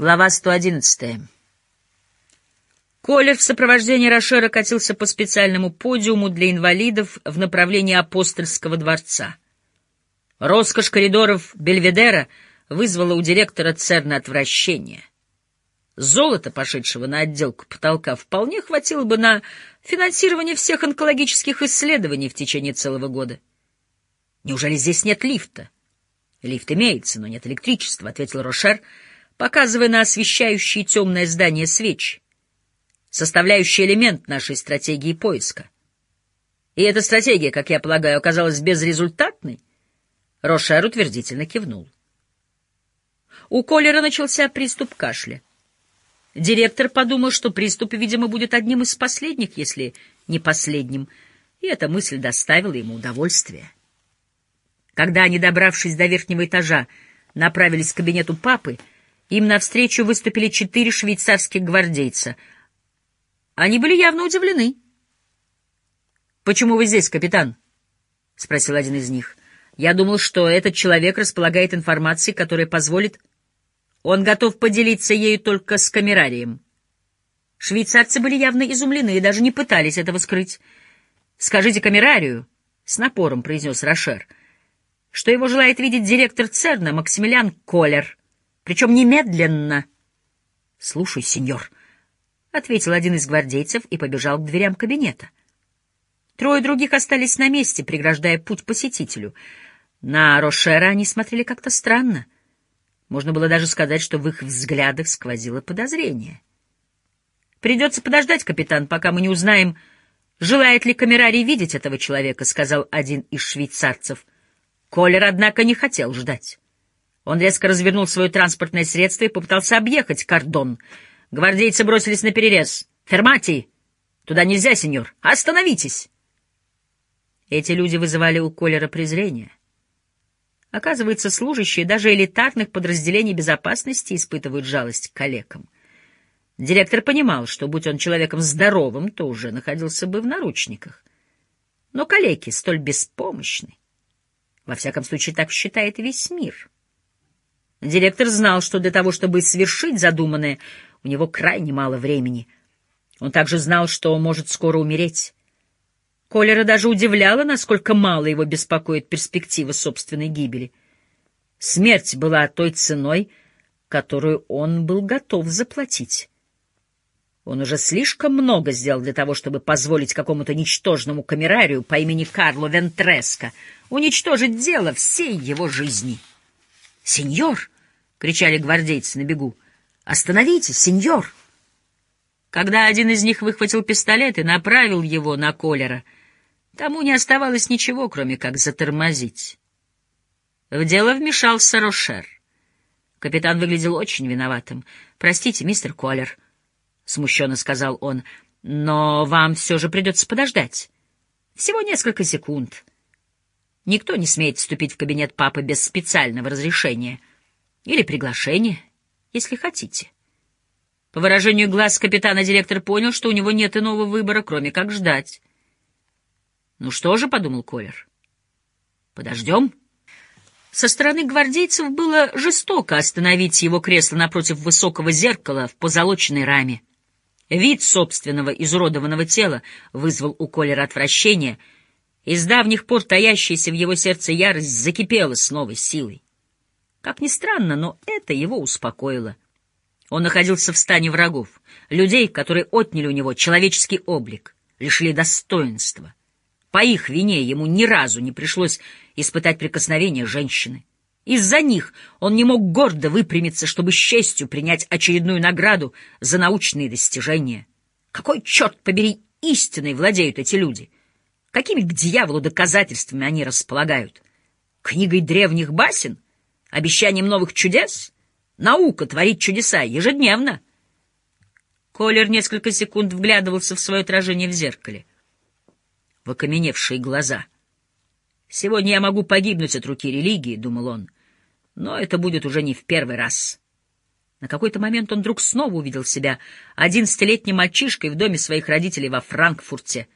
Глава 111. Колер в сопровождении Рошера катился по специальному подиуму для инвалидов в направлении апостольского дворца. Роскошь коридоров Бельведера вызвала у директора Церна отвращение. Золота, пошедшего на отделку потолка, вполне хватило бы на финансирование всех онкологических исследований в течение целого года. Неужели здесь нет лифта? Лифт имеется, но нет электричества, — ответил Рошер, — показывая на освещающие темное здание свечи, составляющий элемент нашей стратегии поиска. И эта стратегия, как я полагаю, оказалась безрезультатной? Рошер утвердительно кивнул. У Колера начался приступ кашля. Директор подумал, что приступ, видимо, будет одним из последних, если не последним, и эта мысль доставила ему удовольствие. Когда они, добравшись до верхнего этажа, направились к кабинету папы, им навстречу выступили четыре швейцарских гвардейца. Они были явно удивлены. «Почему вы здесь, капитан?» — спросил один из них. «Я думал, что этот человек располагает информацией, которая позволит...» Он готов поделиться ею только с камерарием. Швейцарцы были явно изумлены и даже не пытались этого скрыть. «Скажите камерарию», — с напором произнес Рошер, — «что его желает видеть директор ЦЕРНа Максимилиан Колер» причем немедленно. — Слушай, сеньор, — ответил один из гвардейцев и побежал к дверям кабинета. Трое других остались на месте, преграждая путь посетителю. На Рошера они смотрели как-то странно. Можно было даже сказать, что в их взглядах сквозило подозрение. «Придется подождать, капитан, пока мы не узнаем, желает ли камерарий видеть этого человека», — сказал один из швейцарцев. Колер, однако, не хотел ждать. Он резко развернул свое транспортное средство и попытался объехать кордон. Гвардейцы бросились на перерез. «Фермати! Туда нельзя, сеньор! Остановитесь!» Эти люди вызывали у Колера презрение. Оказывается, служащие даже элитарных подразделений безопасности испытывают жалость к коллегам. Директор понимал, что, будь он человеком здоровым, то уже находился бы в наручниках. Но коллеги столь беспомощны. Во всяком случае, так считает весь мир. Директор знал, что для того, чтобы свершить задуманное, у него крайне мало времени. Он также знал, что может скоро умереть. Колера даже удивляла, насколько мало его беспокоит перспектива собственной гибели. Смерть была той ценой, которую он был готов заплатить. Он уже слишком много сделал для того, чтобы позволить какому-то ничтожному камерарию по имени Карло Вентреско уничтожить дело всей его жизни. «Сеньор!» — кричали гвардейцы на бегу. «Остановитесь, сеньор!» Когда один из них выхватил пистолет и направил его на Колера, тому не оставалось ничего, кроме как затормозить. В дело вмешался Рошер. Капитан выглядел очень виноватым. «Простите, мистер Колер», — смущенно сказал он, — «но вам все же придется подождать. Всего несколько секунд. Никто не смеет вступить в кабинет папы без специального разрешения». Или приглашение, если хотите. По выражению глаз капитана директор понял, что у него нет иного выбора, кроме как ждать. «Ну что же», — подумал Колер, — «подождем». Со стороны гвардейцев было жестоко остановить его кресло напротив высокого зеркала в позолоченной раме. Вид собственного изуродованного тела вызвал у Колера отвращение, и с давних пор таящаяся в его сердце ярость закипела с новой силой. Как ни странно, но это его успокоило. Он находился в стане врагов, людей, которые отняли у него человеческий облик, лишили достоинства. По их вине ему ни разу не пришлось испытать прикосновение женщины. Из-за них он не мог гордо выпрямиться, чтобы с честью принять очередную награду за научные достижения. Какой, черт побери, истиной владеют эти люди? Какими к дьяволу доказательствами они располагают? Книгой древних басен — Обещанием новых чудес? Наука творит чудеса ежедневно. Колер несколько секунд вглядывался в свое отражение в зеркале. В окаменевшие глаза. «Сегодня я могу погибнуть от руки религии», — думал он, — «но это будет уже не в первый раз». На какой-то момент он вдруг снова увидел себя одиннадцатилетним мальчишкой в доме своих родителей во Франкфурте.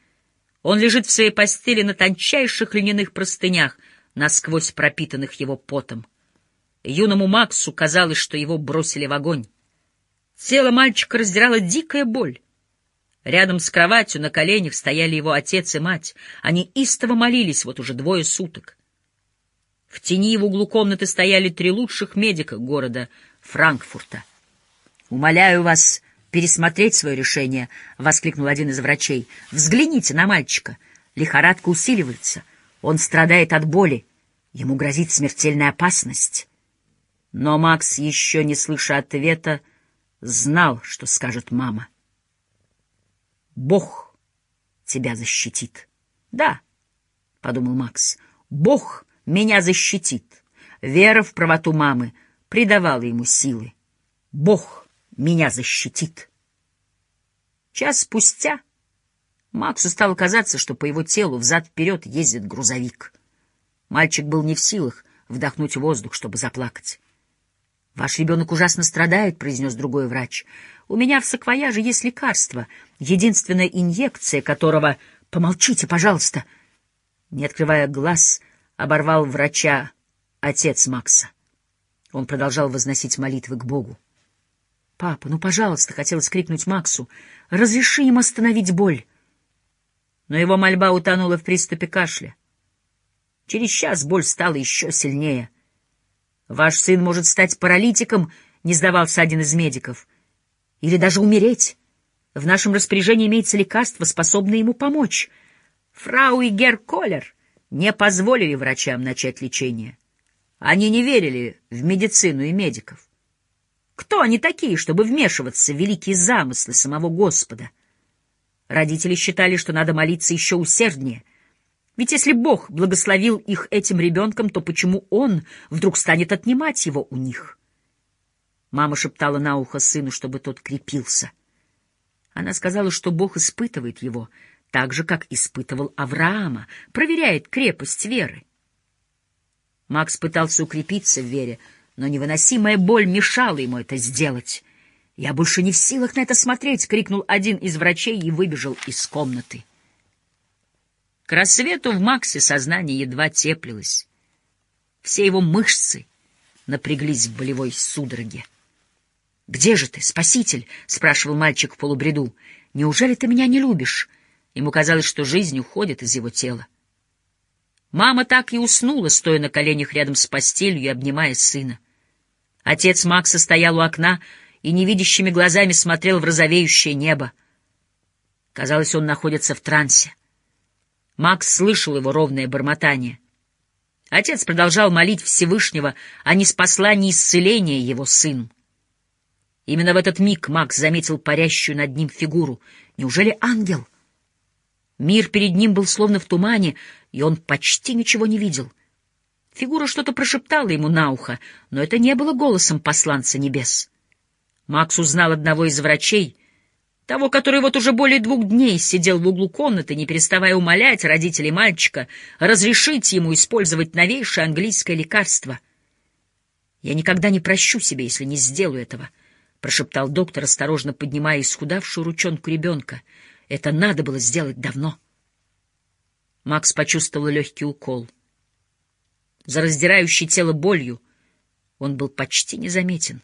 Он лежит в своей постели на тончайших льняных простынях, насквозь пропитанных его потом. Юному Максу казалось, что его бросили в огонь. Тело мальчика раздирала дикая боль. Рядом с кроватью на коленях стояли его отец и мать. Они истово молились вот уже двое суток. В тени в углу комнаты стояли три лучших медика города Франкфурта. «Умоляю вас пересмотреть свое решение», — воскликнул один из врачей. «Взгляните на мальчика. Лихорадка усиливается. Он страдает от боли. Ему грозит смертельная опасность». Но Макс, еще не слыша ответа, знал, что скажет мама. «Бог тебя защитит». «Да», — подумал Макс, — «Бог меня защитит». Вера в правоту мамы придавала ему силы. «Бог меня защитит». Час спустя Максу стало казаться, что по его телу взад-вперед ездит грузовик. Мальчик был не в силах вдохнуть воздух, чтобы заплакать. «Ваш ребенок ужасно страдает», — произнес другой врач. «У меня в саквояже есть лекарство, единственная инъекция которого... Помолчите, пожалуйста!» Не открывая глаз, оборвал врача отец Макса. Он продолжал возносить молитвы к Богу. «Папа, ну, пожалуйста!» — хотелось крикнуть Максу. «Разреши им остановить боль!» Но его мольба утонула в приступе кашля. Через час боль стала еще сильнее. Ваш сын может стать паралитиком, не сдавался один из медиков. Или даже умереть. В нашем распоряжении имеется лекарство, способное ему помочь. Фрау и Гер Коллер не позволили врачам начать лечение. Они не верили в медицину и медиков. Кто они такие, чтобы вмешиваться в великие замыслы самого Господа? Родители считали, что надо молиться еще усерднее — ведь если Бог благословил их этим ребенком, то почему Он вдруг станет отнимать его у них? Мама шептала на ухо сыну, чтобы тот крепился. Она сказала, что Бог испытывает его, так же, как испытывал Авраама, проверяет крепость веры. Макс пытался укрепиться в вере, но невыносимая боль мешала ему это сделать. «Я больше не в силах на это смотреть!» — крикнул один из врачей и выбежал из комнаты. К рассвету в Максе сознание едва теплилось. Все его мышцы напряглись в болевой судороге. «Где же ты, спаситель?» — спрашивал мальчик в полубреду. «Неужели ты меня не любишь?» Ему казалось, что жизнь уходит из его тела. Мама так и уснула, стоя на коленях рядом с постелью и обнимая сына. Отец Макса стоял у окна и невидящими глазами смотрел в розовеющее небо. Казалось, он находится в трансе. Макс слышал его ровное бормотание. Отец продолжал молить Всевышнего, не спасла ни исцеления его сыну. Именно в этот миг Макс заметил парящую над ним фигуру. Неужели ангел? Мир перед ним был словно в тумане, и он почти ничего не видел. Фигура что-то прошептала ему на ухо, но это не было голосом посланца небес. Макс узнал одного из врачей — того, который вот уже более двух дней сидел в углу комнаты, не переставая умолять родителей мальчика разрешить ему использовать новейшее английское лекарство. «Я никогда не прощу себе, если не сделаю этого», — прошептал доктор, осторожно поднимая исхудавшую ручонку ребенка. «Это надо было сделать давно». Макс почувствовал легкий укол. За раздирающей тело болью он был почти незаметен.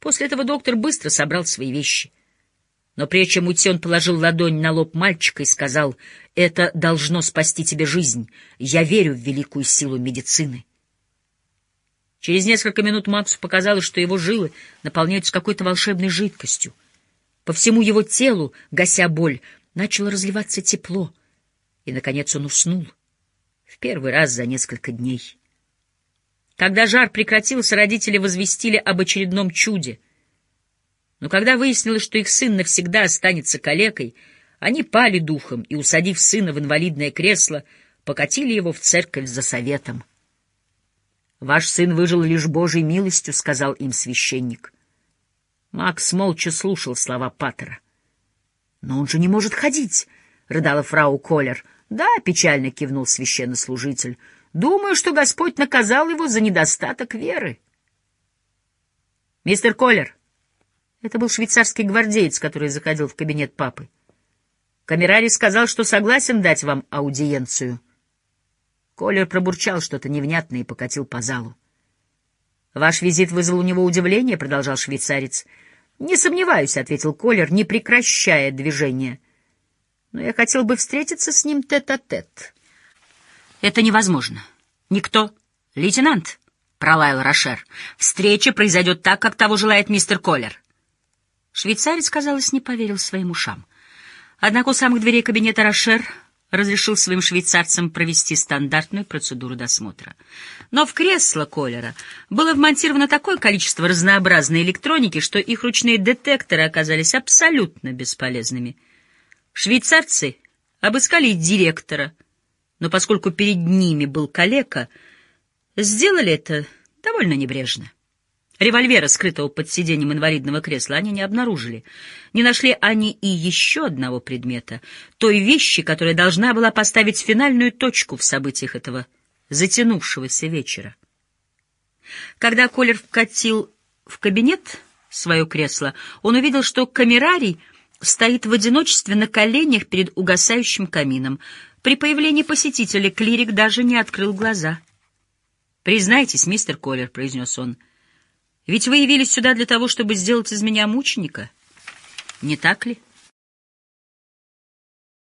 После этого доктор быстро собрал свои вещи — но прежде чем уйти, он положил ладонь на лоб мальчика и сказал, «Это должно спасти тебе жизнь. Я верю в великую силу медицины». Через несколько минут Максу показалось, что его жилы наполняются какой-то волшебной жидкостью. По всему его телу, гася боль, начало разливаться тепло, и, наконец, он уснул. В первый раз за несколько дней. Когда жар прекратился, родители возвестили об очередном чуде — но когда выяснилось, что их сын навсегда останется калекой, они пали духом и, усадив сына в инвалидное кресло, покатили его в церковь за советом. «Ваш сын выжил лишь Божьей милостью», — сказал им священник. Макс молча слушал слова Паттера. «Но он же не может ходить», — рыдала фрау Колер. «Да», — печально кивнул священнослужитель. «Думаю, что Господь наказал его за недостаток веры». «Мистер Колер», это был швейцарский гвардеец, который заходил в кабинет папы. Камерарий сказал, что согласен дать вам аудиенцию. Колер пробурчал что-то невнятное и покатил по залу. «Ваш визит вызвал у него удивление», — продолжал швейцарец. «Не сомневаюсь», — ответил Колер, не прекращая движения. «Но я хотел бы встретиться с ним тет-а-тет». -тет. «Это невозможно. Никто. Лейтенант», — пролаял Рошер. «Встреча произойдет так, как того желает мистер Колер». Швейцарец, казалось, не поверил своим ушам. Однако у самых дверей кабинета Рошер разрешил своим швейцарцам провести стандартную процедуру досмотра. Но в кресло Колера было вмонтировано такое количество разнообразной электроники, что их ручные детекторы оказались абсолютно бесполезными. Швейцарцы обыскали директора, но поскольку перед ними был калека, сделали это довольно небрежно. Револьвера, скрытого под сиденьем инвалидного кресла, они не обнаружили. Не нашли они и еще одного предмета, той вещи, которая должна была поставить финальную точку в событиях этого затянувшегося вечера. Когда Колер вкатил в кабинет свое кресло, он увидел, что камерарий стоит в одиночестве на коленях перед угасающим камином. При появлении посетителя клирик даже не открыл глаза. «Признайтесь, мистер Колер», — произнес он, — ведь вы явились сюда для того, чтобы сделать из меня мученика, не так ли? —